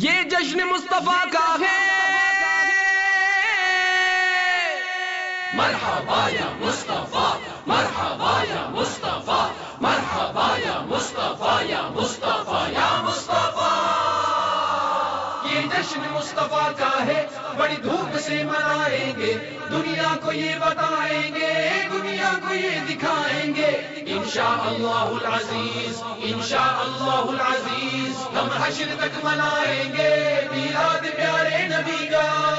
یہ جشن مصطفیٰ کا ہے۔ مرحبا یا مصطفیٰ، مرحبا یا مصطفیٰ، مرحبا یا مصطفیٰ یا مصطفیٰ یا مصطفیٰ۔ جشن مصطفیٰ کا ہے، بڑی دھوپ سے منائیں گے۔ دنیا کو یہ بتائیں گے، دنیا کو یہ دکھائیں گے۔ انشاء اللہ العزیز انشاء اللہ العزیز، ہم حشر تک منائیں گے۔ میلاد پیارے نبی کا۔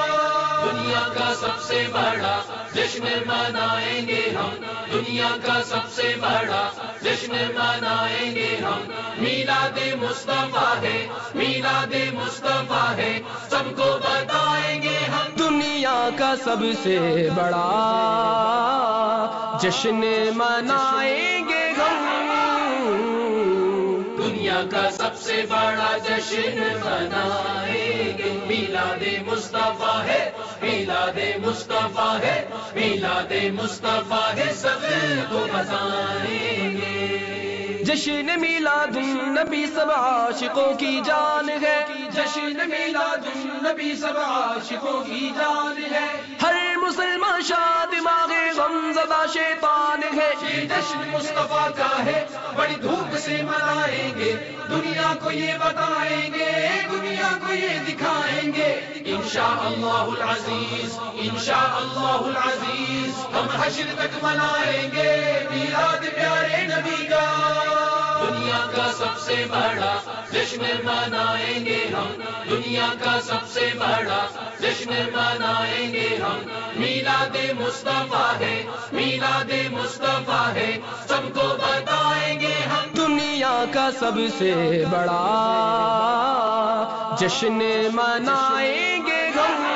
دنیا کا سب سے بڑا جشن منائیں گے ہم۔ دنیا کا سب سے بڑا جشن منائیں گے ہم۔ میلاد مصطفیٰ ہے میلاد مصطفیٰ ہے سب کو بتائیں گے ہم۔ دنیا کا سب سے بڑا جشن منائیں گے ہم۔ دنیا کا سب سے بڑا جشن منائیں گے۔ میلاد مصطفیٰ ہے میلاد مصطفیٰ ہے میلاد مصطفیٰ ہے سب کو بتائیں جشن میلاد النبی سب عاشقوں کی جان ہے۔ جشن میلاد النبی سب عاشقوں کی جان ہے۔ ہر مسلمان شاد دماغ غم زدہ شیطان ہے۔ یہ جشن مصطفیٰ کا ہے۔ بڑی دھوپ سے منائیں گے۔ دنیا کو یہ بتائیں گے۔ دنیا کو یہ دکھائیں گے۔ انشاء اللہ العزیز انشاء اللہ العزیز، ہم حشر تک منائیں گے۔ میلاد پیارے نبی کا۔ دنیا کا سب سے بڑا جشن منائیں گے ہم۔ دنیا کا سب سے بڑا جشن منائیں گے ہم۔ میلاد مصطفیٰ ہے میلاد مصطفیٰ ہے سب کو بتائیں گے ہم۔ دنیا کا سب سے بڑا جشن منائیں گے ہم۔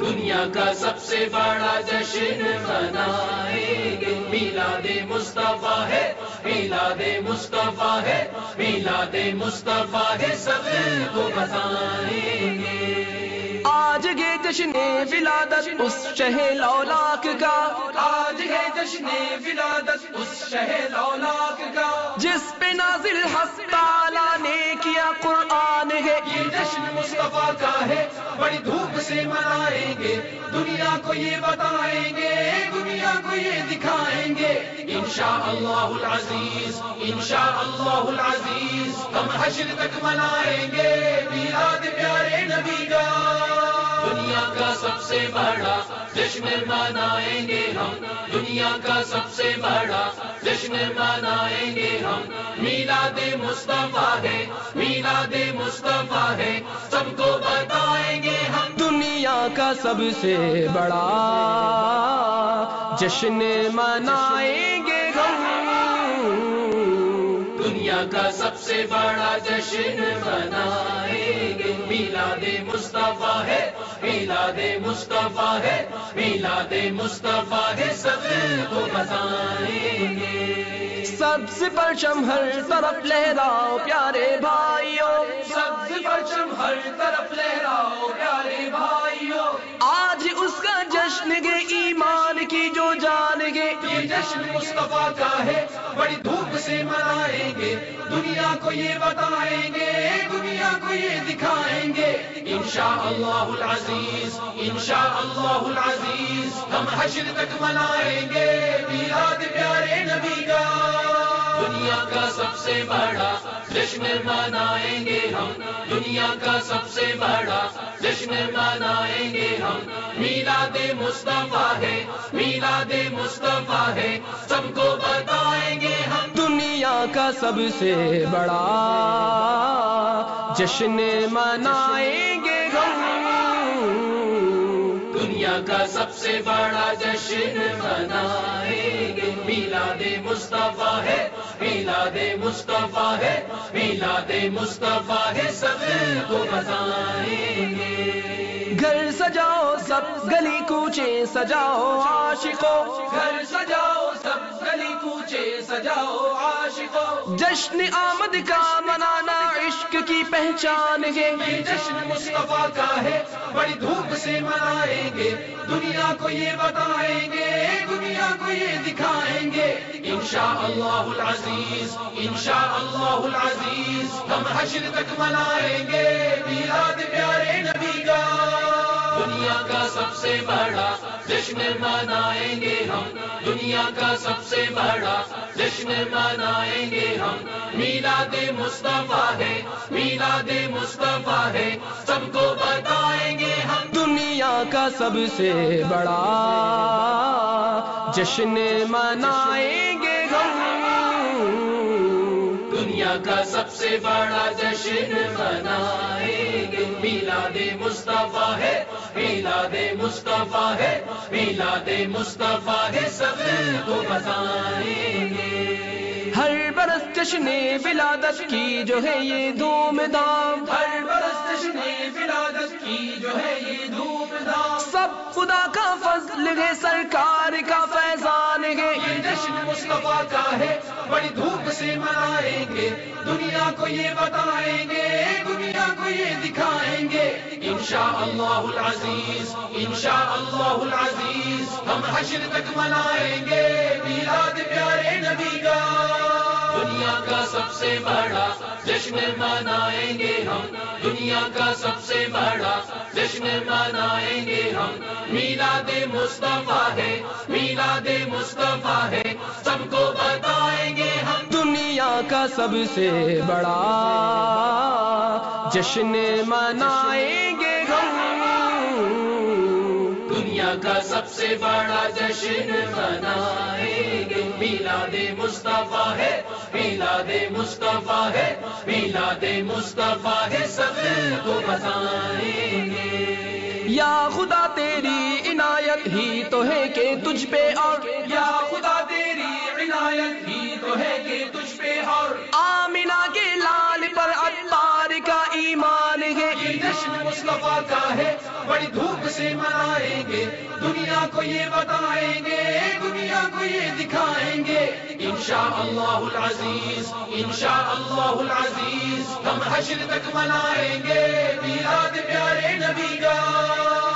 دنیا کا سب سے بڑا جشن منائیں گے۔ میلاد مصطفیٰ ہے میلاد مصطفیٰ ہے میلاد مصطفیٰ ہے سب کو بتائیں گے۔ آج گے جشن ولادت اس شہ لولاک کا۔ آج ہے جشن ولادت اس شہر اولاک کا۔ جس پہ نازل تعالیٰ نے کیا قرآن ہے۔ یہ جشن مصطفیٰ کا ہے منائیں گے۔ دنیا کو یہ بتائیں گے، دنیا کو یہ دکھائیں گے۔ انشاء اللہ العزیز انشاء اللہ العزیز، ہم حشر تک منائیں گے۔ میلاد پیارے نبی کا۔ دنیا کا سب سے بڑا جشن منائیں گے ہم۔ دنیا کا سب سے بڑا جشن منائیں گے ہم۔ میلاد مصطفیٰ ہے، میلاد مصطفیٰ ہے۔ سب کو سب سے بڑا۔ جشن منائیں گے ہم۔ دنیا کا سب سے بڑا جشن منائیں گے میلاد مصطفیٰ ہے، میلاد مصطفیٰ ہے، میلاد مصطفیٰ ہے، سب کو بتائیں گے سب سے پرچم ہر طرف لہراؤ پیارے بھائیوں سب پرچم ہر طرف لہراؤ پیارے بھائیوں آج اس کا جشن گے ایمان کی جو جان گے۔ یہ جشن مصطفیٰ کا ہے بڑی دھوپ سے منائیں گے۔ دنیا کو یہ بتائیں گے دنیا کو یہ دکھائیں گے۔ انشاء اللہ العزیز انشاء اللہ العزیز ہم حشر تک منائیں گے۔ میلاد پیارے جشن منائیں گے ہم دنیا کا سب سے بڑا جشن منائیں گے ہم۔ میلاد مصطفیٰ ہے میلاد مصطفیٰ ہے سب کو بتائیں گے ہم۔ دنیا کا سب سے بڑا جشن منائیں گے ہم۔ دنیا کا سب سے بڑا جشن منائیں گے۔ میلاد مصطفیٰ ہے میلاد مصطفیٰ ہے میلاد مصطفیٰ ہے سب کو بتائیں گے۔ گھر سجاؤ سب گلی کوچے سجاؤ عاشقوں گھر سجاؤ سب گلی کوچے سجاؤ عاشقوں جشن آمد کا منانا عشق کی پہچان ہے۔ یہ جشن مصطفیٰ کا ہے، بڑی دھوپ سے منائیں گے۔ دنیا کو یہ بتائیں گے، دنیا کو یہ دکھائیں گے۔ انشاءاللہ العزیز انشاءاللہ العزیز، ہم حشر تک منائیں گے۔ میلاد پیارے نبی کا۔ دنیا کا سب سے بڑا جشن منائیں گے ہم۔ دنیا کا سب سے بڑا جشن منائیں گے ہم۔ میلاد مصطفیٰ ہے میلاد مصطفیٰ ہے سب کو بتائیں گے ہم۔ دنیا کا سب سے بڑا جشن منائیں گے ہم۔ دنیا کا سب سے بڑا جشن منائیں گے میلاد مصطفیٰ ہے، میلاد مصطفیٰ ہے، میلاد مصطفیٰ ہے، سب کو بتائیں گے۔ ہر برس جشن ولادت کی جو ہے یہ دھوم دھام۔ خدا کا فضل ہے، سرکار کا فیضان ہے۔ یہ جشن مصطفیٰ کا ہے بڑی دھوپ سے منائیں گے۔ دنیا کو یہ بتائیں گے، دنیا کو یہ دکھائیں گے۔ انشاءاللہ العزیز انشاءاللہ العزیز، ہم حشر تک منائیں گے۔ میلاد پیارے نبی کا۔ دنیا کا سب سے بڑا جشن منائیں گے ہم۔ دنیا کا سب سے بڑا جشن منائیں گے ہم۔ میلاد مصطفیٰ ہے، میلاد مصطفیٰ ہے، سب کو بتائیں گے ہم۔ دنیا کا سب سے بڑا جشن منائیں گے سے بڑا جشن منائیں گے۔ میلاد مصطفیٰ ہے میلاد مصطفیٰ ہے میلاد مصطفیٰ ہے سب کو بتائیں گے۔ یا خدا تیری عنایت ہی تو ہے کہ تجھ پہ اور۔ یا خدا تیری عنایت ہی تو ہے کہ تجھ پہ اور۔ آمینہ کے لال پر اتار کا ایمان ہے۔ یہ جشن مصطفیٰ کا ہے بڑی دھوپ سے منائیں گے۔ کو یہ بتائیں گے، دنیا کو یہ دکھائیں گے۔ انشاءاللہ العزیز انشاءاللہ العزیز، ہم حشر تک منائیں گے۔ میلاد پیارے نبی کا۔